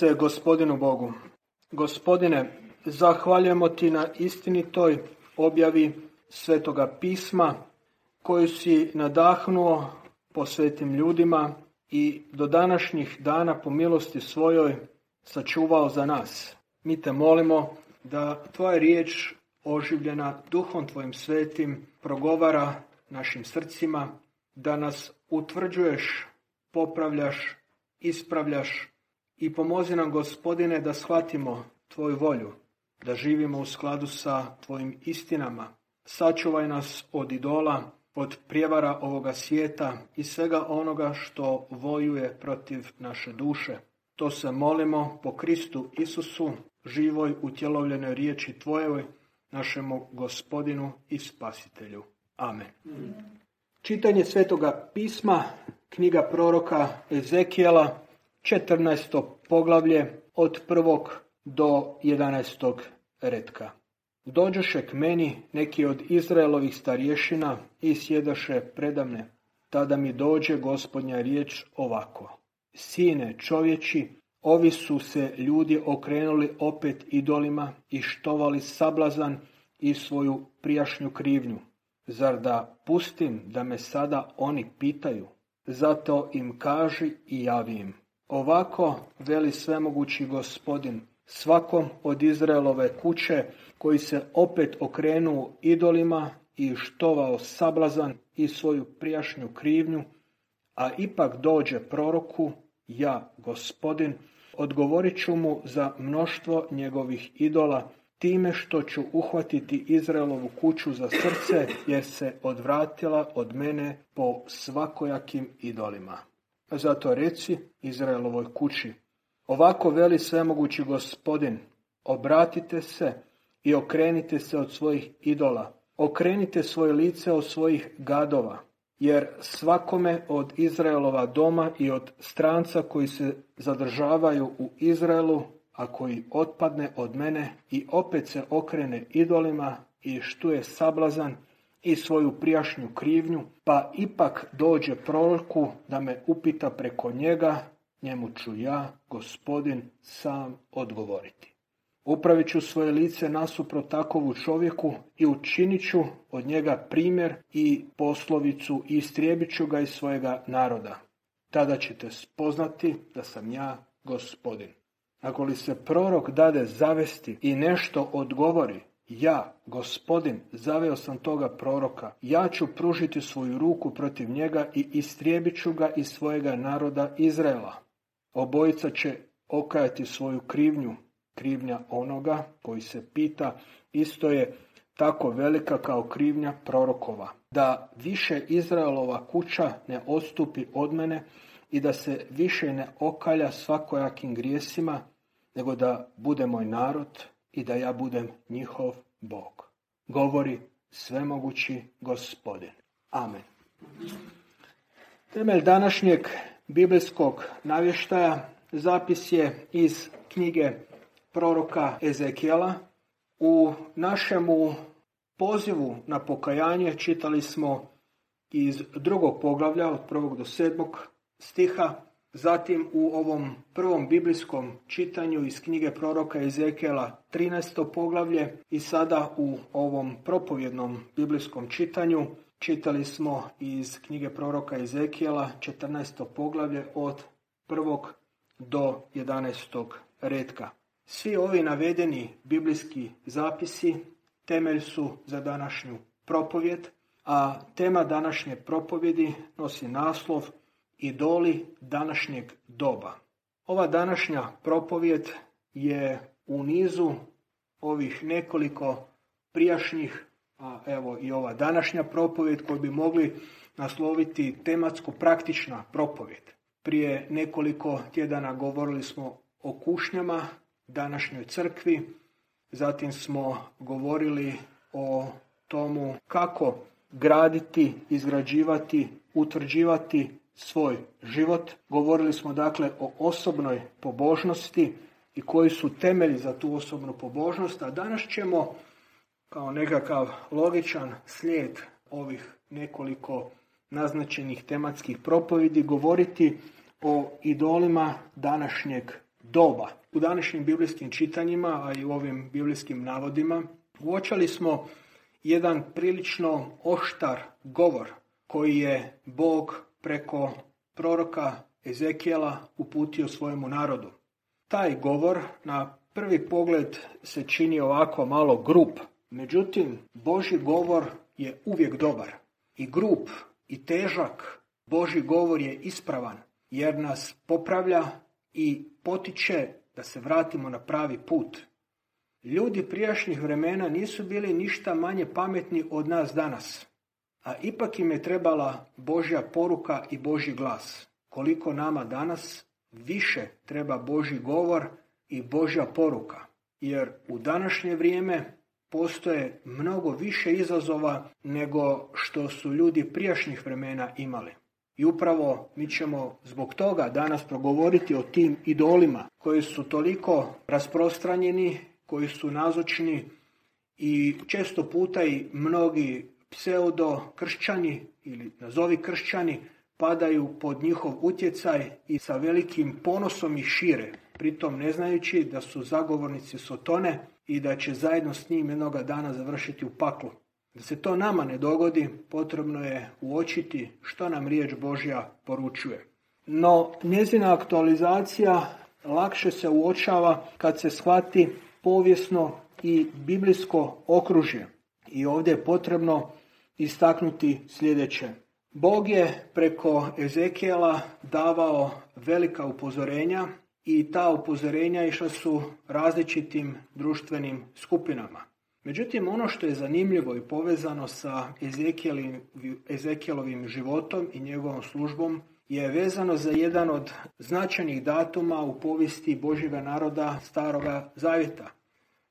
Se gospodinu Bogu. Gospodine, zahvaljujemo ti na istinitoj objavi svetoga pisma koju si nadahnuo po svetim ljudima i do današnjih dana po milosti svojoj sačuvao za nas. Mi te molimo da tvoja riječ oživljena duhom tvojim svetim progovara našim srcima, da nas utvrđuješ, popravljaš, ispravljaš i pomozi nam gospodine da shvatimo tvoju volju, da živimo u skladu sa tvojim istinama. Sačuvaj nas od idola, od prijevara ovoga svijeta i svega onoga što vojuje protiv naše duše. To se molimo po Kristu Isusu, živoj utjelovljenoj riječi Tvojoj, našemu gospodinu i spasitelju. Amen. Čitanje svetoga pisma, knjiga proroka Ezekijela, 14. poglavlje od prvog do 11. redka. Dođoše k meni neki od Izraelovih starješina i sjedaše predamne. Tada mi dođe gospodnja riječ ovako. Sine čovječi, ovi su se ljudi okrenuli opet idolima i štovali sablazan i svoju prijašnju krivnju. Zar da pustim da me sada oni pitaju? Zato im kaži i javi im. Ovako veli svemogući gospodin, svakom od Izraelove kuće koji se opet okrenuo idolima i štovao sablazan i svoju prijašnju krivnju, a ipak dođe proroku, ja, gospodin, odgovorit ću mu za mnoštvo njegovih idola, time što ću uhvatiti Izraelovu kuću za srce, jer se odvratila od mene po svakojakim idolima. Zato reci Izraelovoj kući, ovako veli svemogući gospodin, obratite se i okrenite se od svojih idola, okrenite svoje lice od svojih gadova, jer svakome od Izraelova doma i od stranca koji se zadržavaju u Izraelu, a koji otpadne od mene i opet se okrene idolima i štuje sablazan i svoju prijašnju krivnju, pa ipak dođe proroku da me upita preko njega, njemu ću ja, gospodin, sam odgovoriti. Upravit ću svoje lice nasuprot takovu čovjeku i učinit ću od njega primjer i poslovicu i istrijebit ću ga iz svojega naroda. Tada ćete spoznati da sam ja gospodin. Ako li se prorok dade zavesti i nešto odgovori, ja, gospodin, zaveo sam toga proroka, ja ću pružiti svoju ruku protiv njega i istrijebit ću ga iz svojega naroda Izraela. Obojica će okajati svoju krivnju, krivnja onoga koji se pita, isto je tako velika kao krivnja prorokova. Da više Izraelova kuća ne odstupi od mene i da se više ne okalja svakojakim grijesima, nego da bude moj narod i da ja budem njihov Bog. Govori svemogući gospodin. Amen. Temelj današnjeg biblijskog navještaja zapis je iz knjige proroka Ezekijela. U našemu pozivu na pokajanje čitali smo iz drugog poglavlja od prvog do sedmog stiha Zatim u ovom prvom biblijskom čitanju iz knjige proroka Ezekela 13. poglavlje i sada u ovom propovjednom biblijskom čitanju čitali smo iz knjige proroka Ezekijela 14. poglavlje od prvog do 11. redka. Svi ovi navedeni biblijski zapisi temelj su za današnju propovjed, a tema današnje propovjedi nosi naslov idoli današnjeg doba. Ova današnja propovjed je u nizu ovih nekoliko prijašnjih, a evo i ova današnja propovjed koju bi mogli nasloviti tematsko praktična propovjed. Prije nekoliko tjedana govorili smo o kušnjama današnjoj crkvi, zatim smo govorili o tomu kako graditi, izgrađivati, utvrđivati svoj život. Govorili smo dakle o osobnoj pobožnosti i koji su temelji za tu osobnu pobožnost, a danas ćemo kao nekakav logičan slijed ovih nekoliko naznačenih tematskih propovidi govoriti o idolima današnjeg doba. U današnjim biblijskim čitanjima, a i u ovim biblijskim navodima, uočali smo jedan prilično oštar govor koji je Bog preko proroka Ezekijela uputio svojemu narodu. Taj govor na prvi pogled se čini ovako malo grup, međutim Boži govor je uvijek dobar. I grup i težak Boži govor je ispravan jer nas popravlja i potiče da se vratimo na pravi put. Ljudi prijašnjih vremena nisu bili ništa manje pametni od nas danas, a ipak im je trebala Božja poruka i Boži glas. Koliko nama danas više treba Boži govor i Božja poruka, jer u današnje vrijeme postoje mnogo više izazova nego što su ljudi prijašnjih vremena imali. I upravo mi ćemo zbog toga danas progovoriti o tim idolima koji su toliko rasprostranjeni, koji su nazočni i često puta i mnogi pseudo kršćani ili nazovi kršćani padaju pod njihov utjecaj i sa velikim ponosom ih šire, pritom ne znajući da su zagovornici Sotone i da će zajedno s njim jednoga dana završiti u paklu. Da se to nama ne dogodi, potrebno je uočiti što nam riječ Božja poručuje. No, njezina aktualizacija lakše se uočava kad se shvati povijesno i biblijsko okružje. I ovdje je potrebno istaknuti sljedeće. Bog je preko Ezekijela davao velika upozorenja i ta upozorenja išla su različitim društvenim skupinama. Međutim, ono što je zanimljivo i povezano sa Ezekijelovim životom i njegovom službom je vezano za jedan od značajnih datuma u povijesti Božjega naroda Staroga Zavjeta.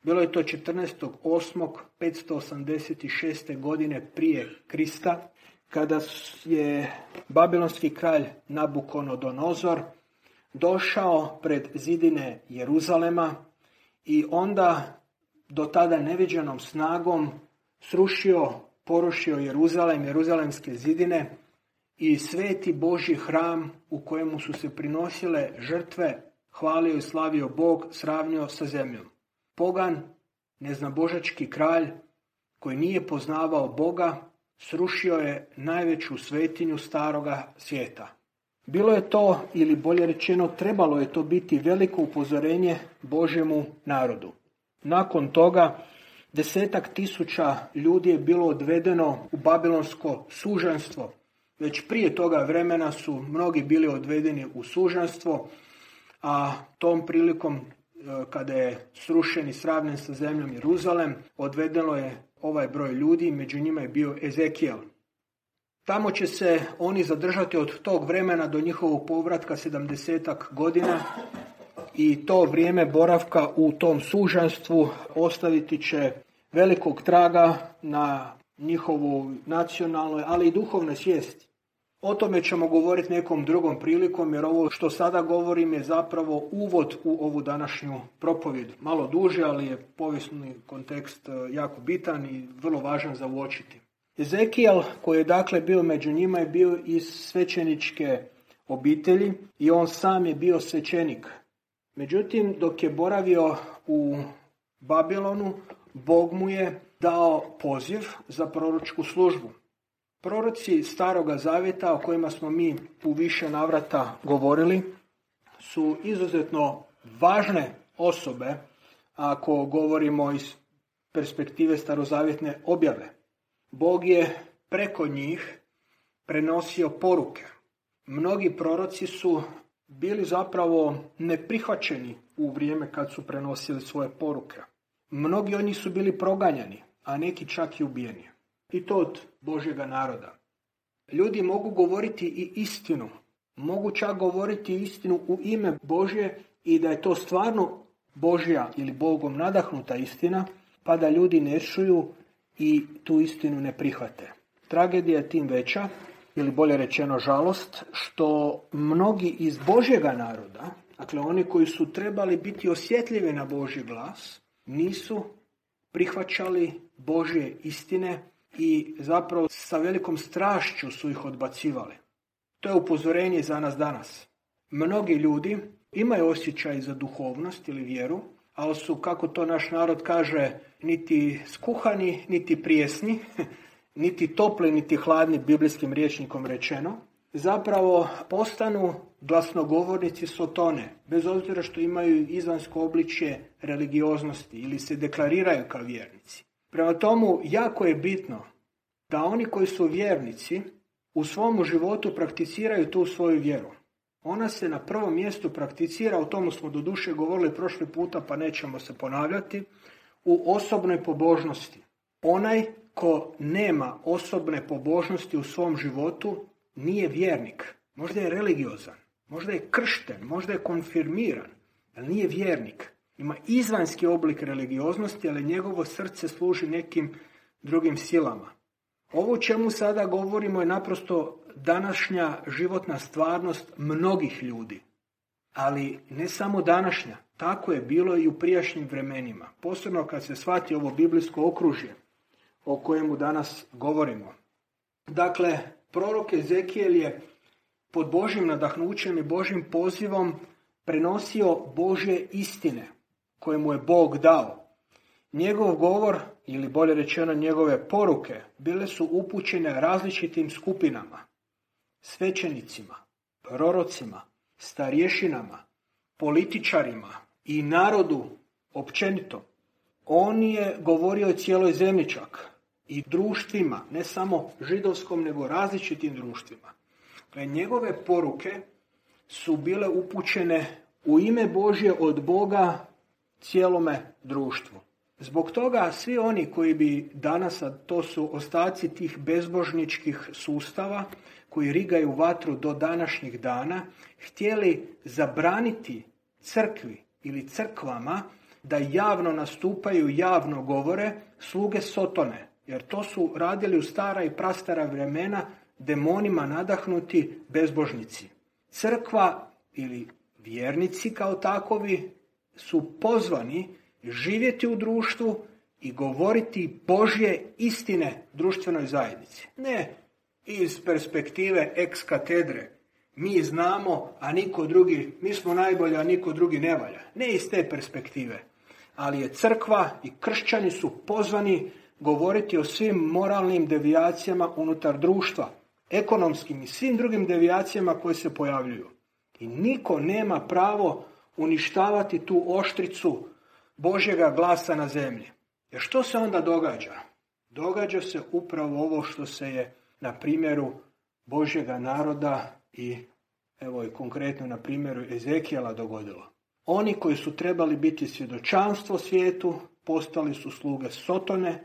Bilo je to 14.8.586. godine prije Krista, kada je babilonski kralj Nabukonodonozor došao pred zidine Jeruzalema i onda do tada neviđenom snagom srušio, porušio Jeruzalem, Jeruzalemske zidine i sveti Boži hram u kojemu su se prinosile žrtve, hvalio i slavio Bog, sravnio sa zemljom. Pogan, neznabožački kralj, koji nije poznavao Boga, srušio je najveću svetinju staroga svijeta. Bilo je to, ili bolje rečeno, trebalo je to biti veliko upozorenje Božjemu narodu. Nakon toga desetak tisuća ljudi je bilo odvedeno u babilonsko suženstvo. Već prije toga vremena su mnogi bili odvedeni u suženstvo, a tom prilikom kada je srušen i sravnen sa zemljom Jeruzalem, odvedeno je ovaj broj ljudi, među njima je bio Ezekijel. Tamo će se oni zadržati od tog vremena do njihovog povratka sedamdesetak godina i to vrijeme boravka u tom sužanstvu ostaviti će velikog traga na njihovu nacionalnoj, ali i duhovnoj svijesti. O tome ćemo govoriti nekom drugom prilikom, jer ovo što sada govorim je zapravo uvod u ovu današnju propovjed. Malo duže, ali je povijesni kontekst e, jako bitan i vrlo važan za uočiti. Ezekijel, koji je dakle bio među njima, je bio iz svećeničke obitelji i on sam je bio svećenik. Međutim, dok je boravio u Babilonu, Bog mu je dao poziv za proročku službu. Proroci Staroga Zavjeta, o kojima smo mi u više navrata govorili, su izuzetno važne osobe ako govorimo iz perspektive starozavjetne objave. Bog je preko njih prenosio poruke. Mnogi proroci su bili zapravo neprihvaćeni u vrijeme kad su prenosili svoje poruke. Mnogi od njih su bili proganjani, a neki čak i ubijeni. I to od Božjega naroda. Ljudi mogu govoriti i istinu. Mogu čak govoriti istinu u ime Božje i da je to stvarno Božja ili Bogom nadahnuta istina, pa da ljudi ne čuju i tu istinu ne prihvate. Tragedija je tim veća ili bolje rečeno žalost, što mnogi iz Božjega naroda, dakle oni koji su trebali biti osjetljivi na Božji glas, nisu prihvaćali Božje istine i zapravo sa velikom strašću su ih odbacivali. To je upozorenje za nas danas. Mnogi ljudi imaju osjećaj za duhovnost ili vjeru, ali su, kako to naš narod kaže, niti skuhani, niti prijesni, niti topli, niti hladni, biblijskim rječnikom rečeno, zapravo postanu glasnogovornici sotone, bez obzira što imaju izvansko obličje religioznosti ili se deklariraju kao vjernici. Prema tomu, jako je bitno da oni koji su vjernici u svom životu prakticiraju tu svoju vjeru. Ona se na prvom mjestu prakticira, o tomu smo do duše govorili prošli puta pa nećemo se ponavljati, u osobnoj pobožnosti. Onaj ko nema osobne pobožnosti u svom životu nije vjernik. Možda je religiozan, možda je kršten, možda je konfirmiran, ali nije vjernik. Ima izvanski oblik religioznosti, ali njegovo srce služi nekim drugim silama. Ovo čemu sada govorimo je naprosto današnja životna stvarnost mnogih ljudi. Ali ne samo današnja, tako je bilo i u prijašnjim vremenima. Posebno kad se shvati ovo biblijsko okružje o kojemu danas govorimo. Dakle, prorok Ezekijel je pod Božim nadahnućem i Božim pozivom prenosio Božje istine koje mu je Bog dao. Njegov govor, ili bolje rečeno njegove poruke, bile su upućene različitim skupinama, svećenicima, prorocima, starješinama, političarima i narodu općenito. On je govorio cijeloj zemlji čak i društvima, ne samo židovskom, nego različitim društvima. Dakle, njegove poruke su bile upućene u ime Božje od Boga cijelome društvu. Zbog toga svi oni koji bi danas, a to su ostaci tih bezbožničkih sustava, koji rigaju vatru do današnjih dana, htjeli zabraniti crkvi ili crkvama da javno nastupaju, javno govore sluge Sotone, jer to su radili u stara i prastara vremena demonima nadahnuti bezbožnici. Crkva ili vjernici kao takovi su pozvani živjeti u društvu i govoriti Božje istine društvenoj zajednici. Ne iz perspektive ex katedre. Mi znamo, a niko drugi, mi smo najbolji, a niko drugi ne valja. Ne iz te perspektive. Ali je crkva i kršćani su pozvani govoriti o svim moralnim devijacijama unutar društva, ekonomskim i svim drugim devijacijama koje se pojavljuju. I niko nema pravo uništavati tu oštricu Božjega glasa na zemlji. Jer što se onda događa? Događa se upravo ovo što se je na primjeru Božjega naroda i evo i konkretno na primjeru Ezekijela dogodilo. Oni koji su trebali biti svjedočanstvo svijetu, postali su sluge Sotone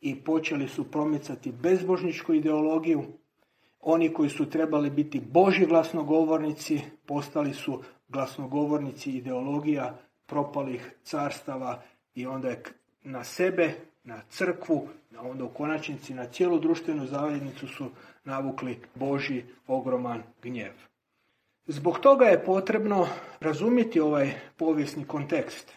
i počeli su promicati bezbožničku ideologiju. Oni koji su trebali biti Boži glasnogovornici, postali su glasnogovornici ideologija propalih carstava i onda je na sebe, na crkvu, a onda u konačnici na cijelu društvenu zajednicu su navukli Boži ogroman gnjev. Zbog toga je potrebno razumjeti ovaj povijesni kontekst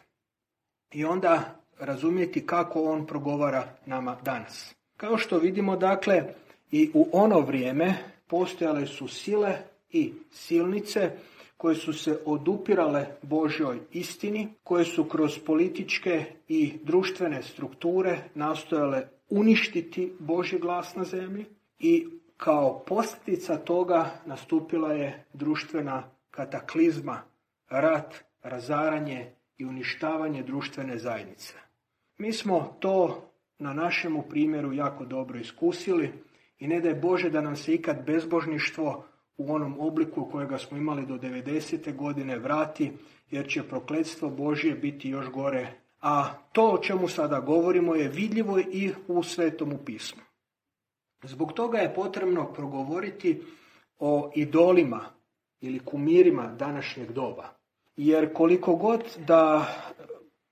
i onda razumjeti kako on progovara nama danas. Kao što vidimo, dakle, i u ono vrijeme postojale su sile i silnice koje su se odupirale Božjoj istini, koje su kroz političke i društvene strukture nastojale uništiti Božji glas na zemlji i kao posljedica toga nastupila je društvena kataklizma, rat, razaranje i uništavanje društvene zajednice. Mi smo to na našemu primjeru jako dobro iskusili i ne je Bože da nam se ikad bezbožništvo u onom obliku kojega smo imali do 90. godine vrati, jer će prokletstvo Božje biti još gore. A to o čemu sada govorimo je vidljivo i u Svetomu pismu. Zbog toga je potrebno progovoriti o idolima ili kumirima današnjeg doba. Jer koliko god da,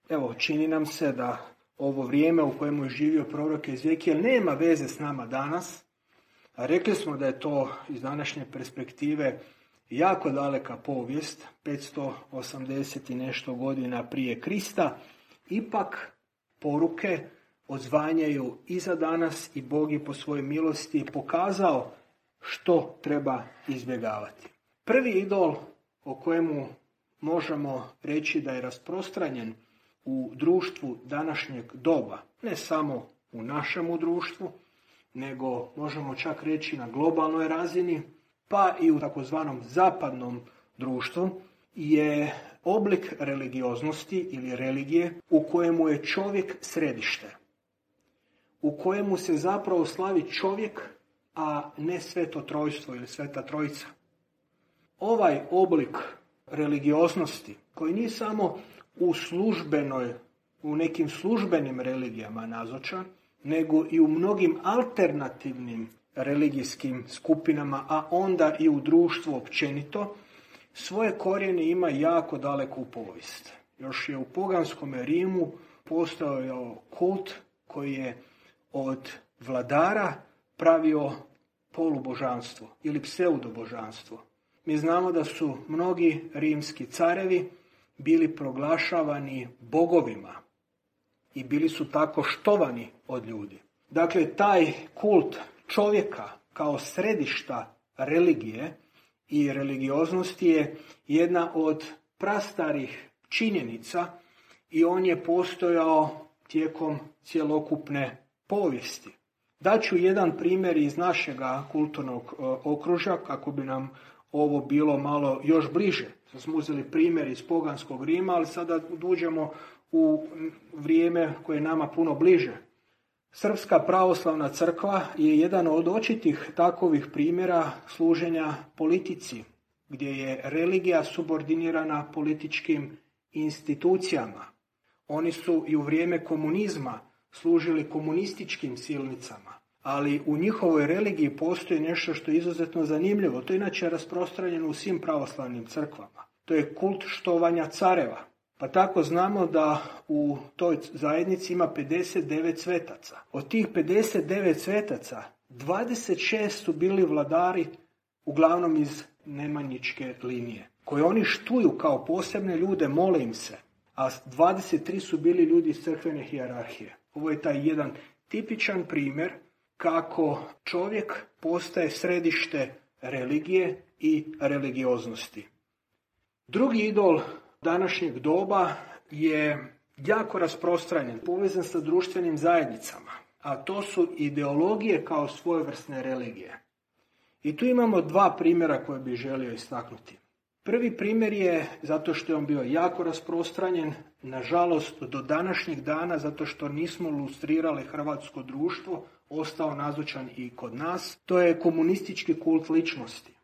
evo, čini nam se da ovo vrijeme u kojemu je živio prorok Ezekijel nema veze s nama danas, rekli smo da je to iz današnje perspektive jako daleka povijest, 580 i nešto godina prije Krista, ipak poruke odzvanjaju i za danas i Bog je po svojoj milosti pokazao što treba izbjegavati. Prvi idol o kojemu možemo reći da je rasprostranjen u društvu današnjeg doba, ne samo u našemu društvu, nego možemo čak reći na globalnoj razini, pa i u takozvanom zapadnom društvu, je oblik religioznosti ili religije u kojemu je čovjek središte, u kojemu se zapravo slavi čovjek, a ne sveto trojstvo ili sveta trojica. Ovaj oblik religioznosti, koji nije samo u službenoj, u nekim službenim religijama nazočan, nego i u mnogim alternativnim religijskim skupinama, a onda i u društvu općenito, svoje korijene ima jako daleku povijest. Još je u poganskom Rimu postojao kult koji je od vladara pravio polubožanstvo ili pseudobožanstvo. Mi znamo da su mnogi rimski carevi bili proglašavani bogovima i bili su tako štovani od ljudi. Dakle, taj kult čovjeka kao središta religije i religioznosti je jedna od prastarih činjenica i on je postojao tijekom cjelokupne povijesti. Daću jedan primjer iz našega kulturnog e, okružja kako bi nam ovo bilo malo još bliže. Sad smo uzeli primjer iz poganskog Rima, ali sada uđemo u vrijeme koje je nama puno bliže. Srpska pravoslavna crkva je jedan od očitih takovih primjera služenja politici, gdje je religija subordinirana političkim institucijama. Oni su i u vrijeme komunizma služili komunističkim silnicama, ali u njihovoj religiji postoji nešto što je izuzetno zanimljivo. To je inače rasprostranjeno u svim pravoslavnim crkvama. To je kult štovanja careva. Pa tako znamo da u toj zajednici ima 59 svetaca. Od tih 59 svetaca 26 su bili vladari uglavnom iz Nemanjičke linije, koje oni štuju kao posebne ljude, mole im se, a 23 su bili ljudi iz crkvene hijerarhije. Ovo je taj jedan tipičan primjer kako čovjek postaje središte religije i religioznosti. Drugi idol današnjeg doba je jako rasprostranjen, povezan sa društvenim zajednicama, a to su ideologije kao svojevrsne religije. I tu imamo dva primjera koje bih želio istaknuti. Prvi primjer je zato što je on bio jako rasprostranjen, nažalost do današnjeg dana, zato što nismo lustrirali hrvatsko društvo, ostao nazočan i kod nas, to je komunistički kult ličnosti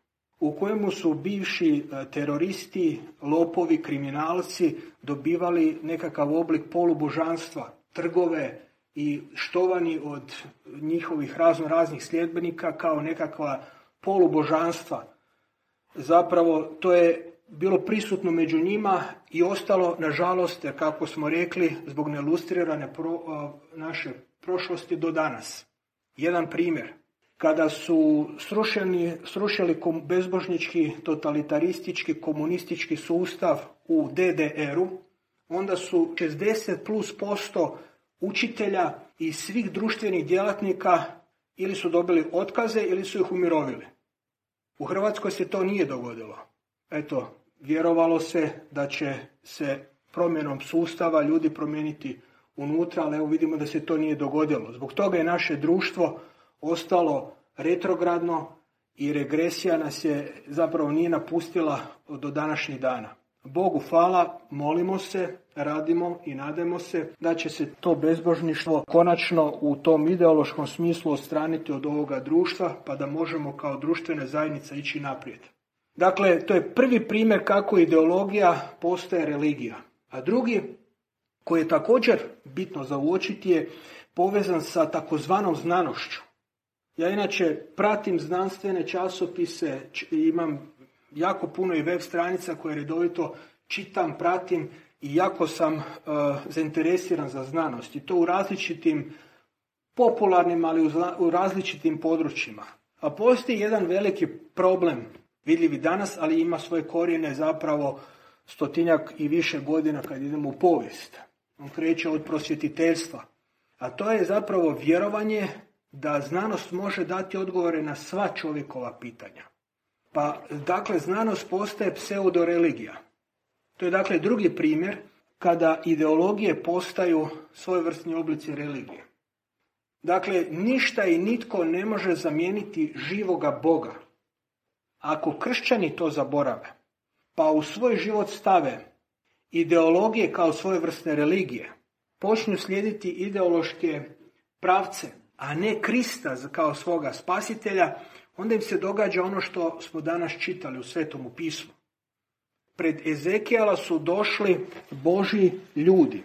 u kojemu su bivši e, teroristi, lopovi, kriminalci dobivali nekakav oblik polubožanstva, trgove i štovani od njihovih razno raznih sljedbenika kao nekakva polubožanstva. Zapravo to je bilo prisutno među njima i ostalo, nažalost, kako smo rekli, zbog nelustrirane pro, naše prošlosti do danas. Jedan primjer. Kada su srušeni, srušili bezbožnički, totalitaristički, komunistički sustav u DDR-u, onda su 60 plus posto učitelja i svih društvenih djelatnika ili su dobili otkaze ili su ih umirovili. U Hrvatskoj se to nije dogodilo. Eto, vjerovalo se da će se promjenom sustava ljudi promijeniti unutra, ali evo vidimo da se to nije dogodilo. Zbog toga je naše društvo ostalo retrogradno i regresija nas je zapravo nije napustila do današnjih dana. Bogu hvala, molimo se, radimo i nademo se da će se to bezbožništvo konačno u tom ideološkom smislu ostraniti od ovoga društva, pa da možemo kao društvena zajednica ići naprijed. Dakle, to je prvi primjer kako ideologija postaje religija. A drugi, koji je također bitno za uočiti, je povezan sa takozvanom znanošću. Ja inače pratim znanstvene časopise, imam jako puno i web stranica koje redovito čitam, pratim i jako sam uh, zainteresiran za znanost i to u različitim popularnim, ali u različitim područjima. A postoji jedan veliki problem, vidljivi danas, ali ima svoje korijene zapravo stotinjak i više godina kad idemo u povijest. On kreće od prosvjetiteljstva. A to je zapravo vjerovanje da znanost može dati odgovore na sva čovjekova pitanja. Pa, dakle, znanost postaje pseudoreligija. To je dakle drugi primjer kada ideologije postaju svojevrsni oblici religije. Dakle, ništa i nitko ne može zamijeniti živoga Boga. Ako kršćani to zaborave, pa u svoj život stave ideologije kao svojevrsne religije, počnu slijediti ideološke pravce, a ne Krista kao svoga spasitelja, onda im se događa ono što smo danas čitali u Svetomu pismu. Pred Ezekijala su došli Boži ljudi,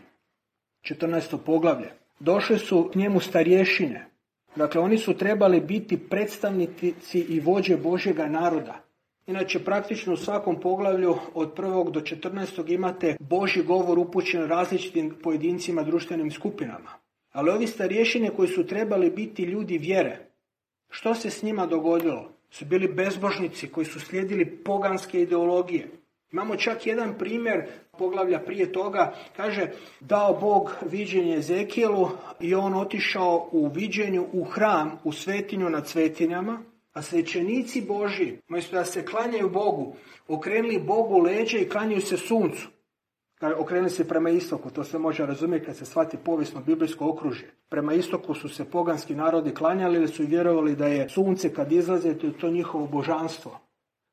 14. poglavlje. Došli su k njemu starješine. Dakle, oni su trebali biti predstavnici i vođe Božjega naroda. Inače, praktično u svakom poglavlju od prvog do 14. imate Boži govor upućen različitim pojedincima društvenim skupinama. Ali ovi starješine koji su trebali biti ljudi vjere, što se s njima dogodilo? Su bili bezbožnici koji su slijedili poganske ideologije. Imamo čak jedan primjer poglavlja prije toga, kaže dao Bog viđenje Ezekijelu i on otišao u viđenju u hram, u svetinju nad svetinjama, a svećenici Boži, umjesto da se klanjaju Bogu, okrenuli Bogu leđe i klanjaju se suncu. Okrenuli se prema istoku, to se može razumjeti kad se shvati povijesno biblijsko okružje. Prema istoku su se poganski narodi klanjali ili su vjerovali da je sunce kad izlaze, to je to njihovo božanstvo.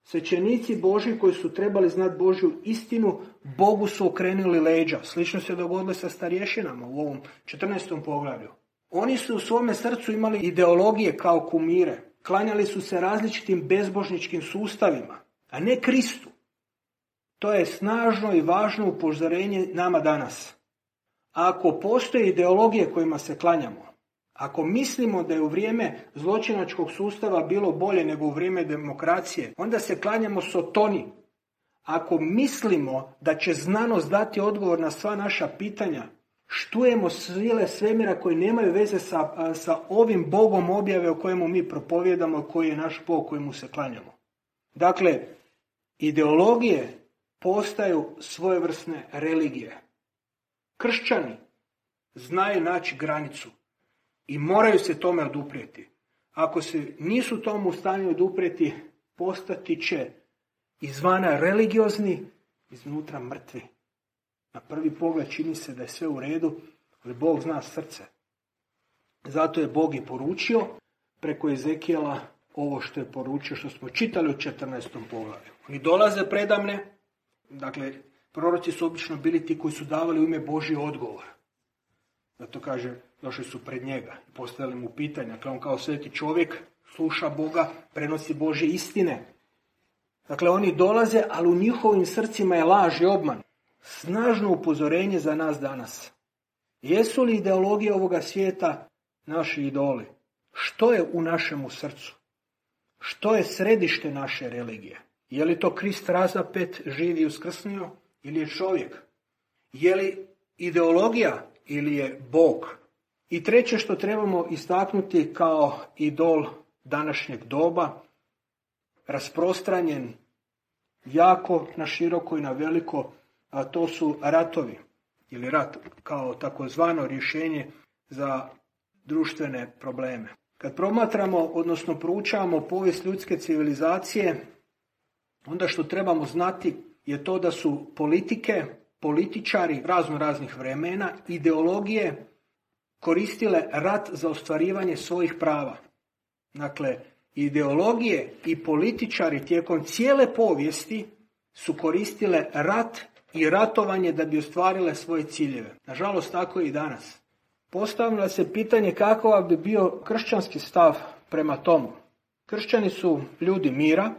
Svećenici Boži koji su trebali znati Božju istinu, Bogu su okrenuli leđa. Slično se dogodilo sa starješinama u ovom 14. poglavlju. Oni su u svome srcu imali ideologije kao kumire. Klanjali su se različitim bezbožničkim sustavima, a ne Kristu. To je snažno i važno upozorenje nama danas. Ako postoje ideologije kojima se klanjamo, ako mislimo da je u vrijeme zločinačkog sustava bilo bolje nego u vrijeme demokracije, onda se klanjamo sotoni. Ako mislimo da će znanost dati odgovor na sva naša pitanja, štujemo svile svemira koji nemaju veze sa, sa ovim Bogom objave o kojemu mi propovjedamo, koji je naš Bog kojemu se klanjamo. Dakle, ideologije postaju svojevrsne religije. Kršćani znaju naći granicu i moraju se tome oduprijeti. Ako se nisu tomu u stanju oduprijeti, postati će izvana religiozni, iznutra mrtvi. Na prvi pogled čini se da je sve u redu, ali Bog zna srce. Zato je Bog i poručio preko Ezekijela ovo što je poručio, što smo čitali u 14. poglavlju. Oni dolaze predamne, dakle, proroci su obično bili ti koji su davali u ime Božji odgovor. Zato kaže, došli su pred njega i postavili mu pitanja. Dakle, on kao sveti čovjek sluša Boga, prenosi Bože istine. Dakle, oni dolaze, ali u njihovim srcima je laž i obman. Snažno upozorenje za nas danas. Jesu li ideologije ovoga svijeta naši idoli? Što je u našemu srcu? Što je središte naše religije? Je li to Krist razapet, živi i uskrsnio ili je čovjek? Je li ideologija ili je Bog? I treće što trebamo istaknuti kao idol današnjeg doba, rasprostranjen jako na široko i na veliko, a to su ratovi ili rat kao takozvano rješenje za društvene probleme. Kad promatramo, odnosno proučavamo povijest ljudske civilizacije, onda što trebamo znati je to da su politike, političari razno raznih vremena, ideologije koristile rat za ostvarivanje svojih prava. Dakle, ideologije i političari tijekom cijele povijesti su koristile rat i ratovanje da bi ostvarile svoje ciljeve. Nažalost, tako i danas. Postavlja se pitanje kakva bi bio kršćanski stav prema tomu. Kršćani su ljudi mira,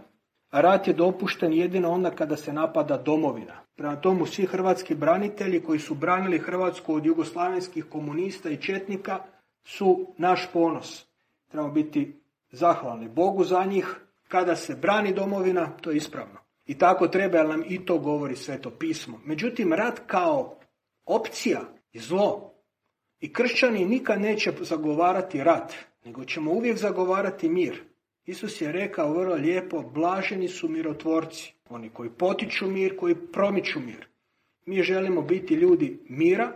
rat je dopušten jedino onda kada se napada domovina. Prema tomu svi hrvatski branitelji koji su branili Hrvatsku od jugoslavenskih komunista i četnika su naš ponos. Trebamo biti zahvalni Bogu za njih. Kada se brani domovina, to je ispravno. I tako treba, jer nam i to govori sveto pismo. Međutim, rat kao opcija je zlo. I kršćani nikad neće zagovarati rat, nego ćemo uvijek zagovarati mir. Isus je rekao vrlo lijepo, blaženi su mirotvorci, oni koji potiču mir, koji promiču mir. Mi želimo biti ljudi mira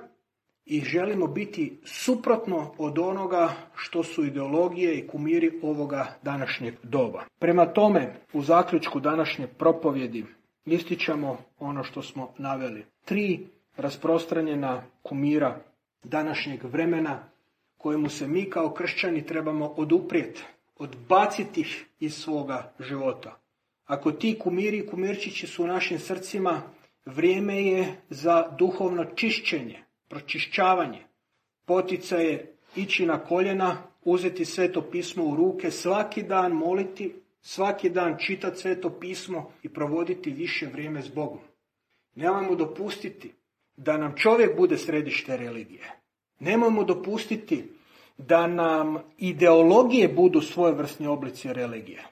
i želimo biti suprotno od onoga što su ideologije i kumiri ovoga današnjeg doba. Prema tome, u zaključku današnje propovjedi, ističamo ono što smo naveli. Tri rasprostranjena kumira današnjeg vremena kojemu se mi kao kršćani trebamo oduprijeti, odbaciti ih iz svoga života. Ako ti kumiri i kumirčići su u našim srcima, vrijeme je za duhovno čišćenje, pročišćavanje. Potica je ići na koljena, uzeti sveto pismo u ruke, svaki dan moliti, svaki dan čitati sveto pismo i provoditi više vrijeme s Bogom. Nemojmo dopustiti da nam čovjek bude središte religije. Nemojmo dopustiti da nam ideologije budu svojevrsni oblici religije.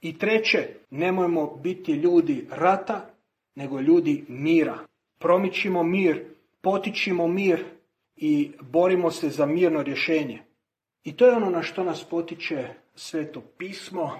I treće, nemojmo biti ljudi rata, nego ljudi mira. Promičimo mir, potičimo mir i borimo se za mirno rješenje. I to je ono na što nas potiče sveto pismo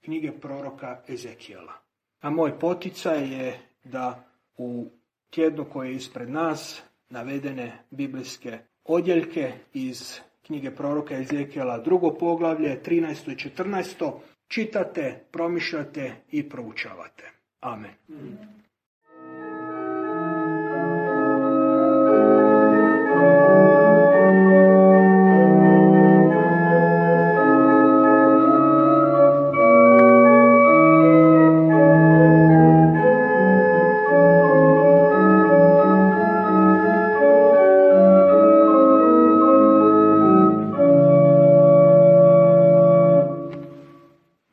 knjige proroka Ezekijela. A moj poticaj je da u tjednu koje je ispred nas navedene biblijske odjeljke iz knjige proroka Ezekijela drugo poglavlje, 13. i 14. čitate, promišljate i proučavate. Amen.